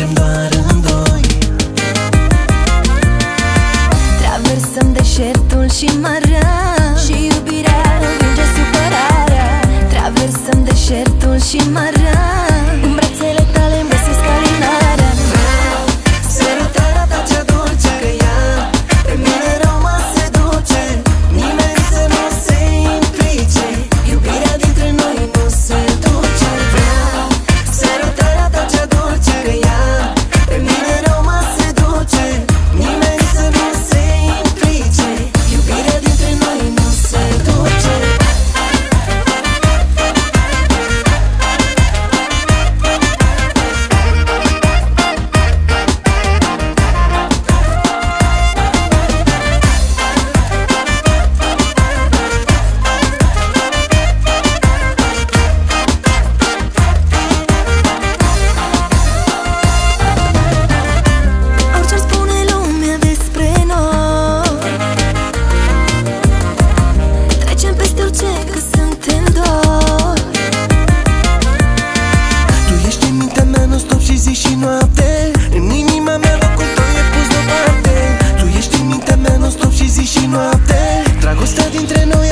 trecem doar în Traversăm deșertul și marea Și iubirea învinge supărarea. Traversăm deșertul și marea și noapte. Dragostea dintre noi